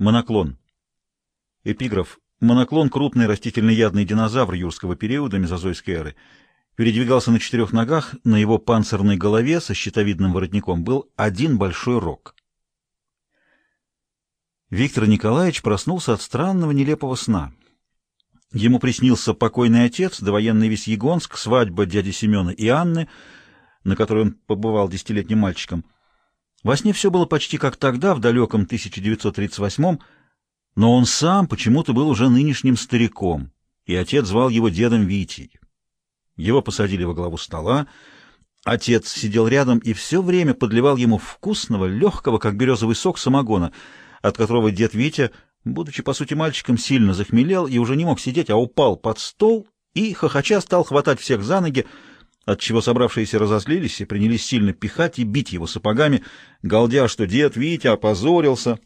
Моноклон. Эпиграф. Моноклон — крупный растительноядный динозавр юрского периода мезозойской эры. Передвигался на четырех ногах, на его панцирной голове со щитовидным воротником был один большой рог. Виктор Николаевич проснулся от странного нелепого сна. Ему приснился покойный отец, довоенный весь Егонск, свадьба дяди Семена и Анны, на которой он побывал десятилетним мальчиком. Во сне все было почти как тогда, в далеком 1938-м, но он сам почему-то был уже нынешним стариком, и отец звал его дедом Витей. Его посадили во главу стола, отец сидел рядом и все время подливал ему вкусного, легкого, как березовый сок, самогона, от которого дед Витя, будучи, по сути, мальчиком, сильно захмелел и уже не мог сидеть, а упал под стол и, хохоча, стал хватать всех за ноги, отчего собравшиеся разозлились и принялись сильно пихать и бить его сапогами, галдя, что дед Витя опозорился.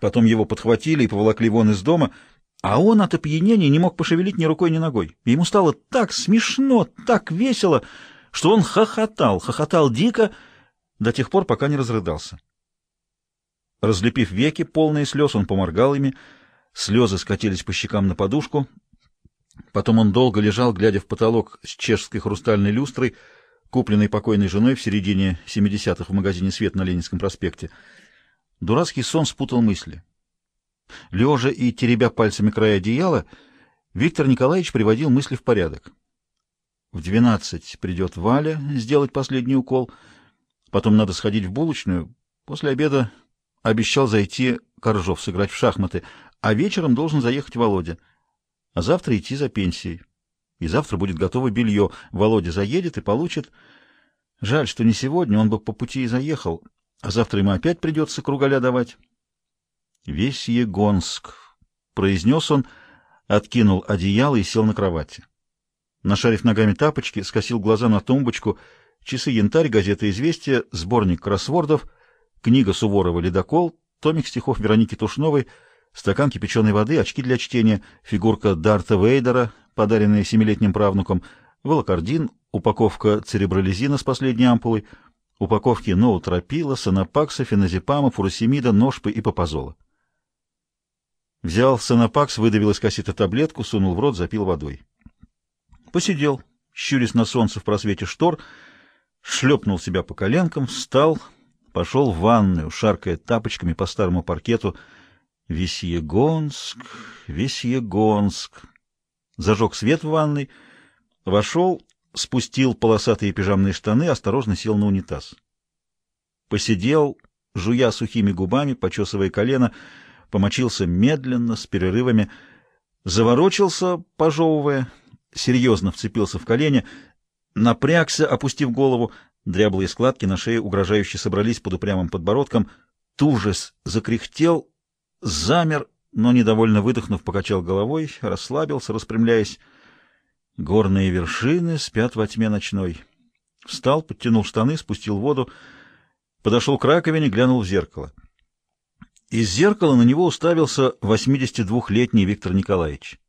Потом его подхватили и поволокли вон из дома, а он от опьянения не мог пошевелить ни рукой, ни ногой. Ему стало так смешно, так весело, что он хохотал, хохотал дико до тех пор, пока не разрыдался. Разлепив веки, полные слез, он поморгал ими, слезы скатились по щекам на подушку, Потом он долго лежал, глядя в потолок с чешской хрустальной люстрой, купленной покойной женой в середине 70-х в магазине «Свет» на Ленинском проспекте. Дурацкий сон спутал мысли. Лежа и теребя пальцами края одеяла, Виктор Николаевич приводил мысли в порядок. В двенадцать придет Валя сделать последний укол, потом надо сходить в булочную, после обеда обещал зайти Коржов сыграть в шахматы, а вечером должен заехать Володя — а завтра идти за пенсией. И завтра будет готово белье. Володя заедет и получит. Жаль, что не сегодня, он бы по пути и заехал, а завтра ему опять придется кругаля давать. Весь Егонск, — произнес он, откинул одеяло и сел на кровати. Нашарив ногами тапочки, скосил глаза на тумбочку, часы янтарь, газета «Известия», сборник кроссвордов, книга Суворова «Ледокол», томик стихов Вероники Тушновой — стакан кипяченой воды, очки для чтения, фигурка Дарта Вейдера, подаренная семилетним правнуком, волокордин, упаковка церебролизина с последней ампулой, упаковки ноутропила, санапакса, феназепама, фуросемида, ножпы и папазола. Взял санапакс, выдавил из кассеты таблетку, сунул в рот, запил водой. Посидел, щурясь на солнце в просвете штор, шлепнул себя по коленкам, встал, пошел в ванную, шаркая тапочками по старому паркету, Весьегонск, Весьегонск. Зажег свет в ванной, вошел, спустил полосатые пижамные штаны, осторожно сел на унитаз. Посидел, жуя сухими губами, почесывая колено, помочился медленно, с перерывами, заворочился, пожевывая, серьезно вцепился в колени, напрягся, опустив голову, дряблые складки на шее угрожающе собрались под упрямым подбородком, тужес закряхтел, замер, но, недовольно выдохнув, покачал головой, расслабился, распрямляясь. Горные вершины спят во тьме ночной. Встал, подтянул штаны, спустил воду, подошел к раковине, глянул в зеркало. Из зеркала на него уставился 82-летний Виктор Николаевич.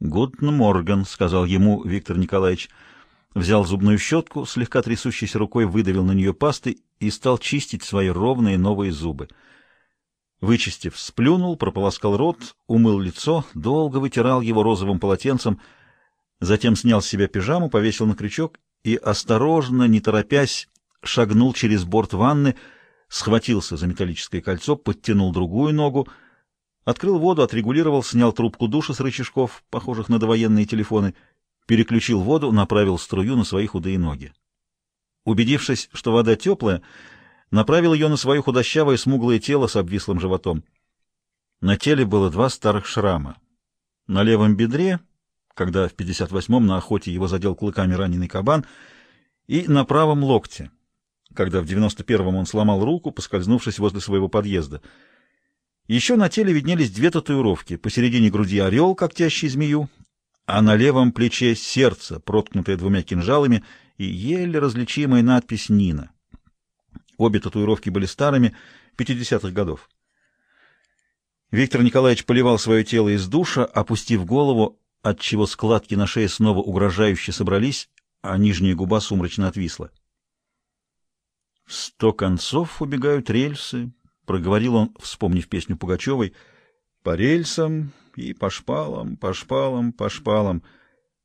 «Гутн Морган», — сказал ему Виктор Николаевич. Взял зубную щетку, слегка трясущейся рукой выдавил на нее пасты и стал чистить свои ровные новые зубы. Вычистив, сплюнул, прополоскал рот, умыл лицо, долго вытирал его розовым полотенцем, затем снял с себя пижаму, повесил на крючок и, осторожно, не торопясь, шагнул через борт ванны, схватился за металлическое кольцо, подтянул другую ногу, открыл воду, отрегулировал, снял трубку душа с рычажков, похожих на довоенные телефоны, переключил воду, направил струю на свои худые ноги. Убедившись, что вода теплая, направил ее на свое худощавое смуглое тело с обвислым животом. На теле было два старых шрама. На левом бедре, когда в 58-м на охоте его задел клыками раненый кабан, и на правом локте, когда в 91-м он сломал руку, поскользнувшись возле своего подъезда. Еще на теле виднелись две татуировки. Посередине груди орел, когтящий змею, а на левом плече сердце, проткнутое двумя кинжалами, и еле различимая надпись «Нина». Обе татуировки были старыми, 50-х годов. Виктор Николаевич поливал свое тело из душа, опустив голову, отчего складки на шее снова угрожающе собрались, а нижняя губа сумрачно отвисла. В сто концов убегают рельсы, — проговорил он, вспомнив песню Пугачевой, — «по рельсам и по шпалам, по шпалам, по шпалам».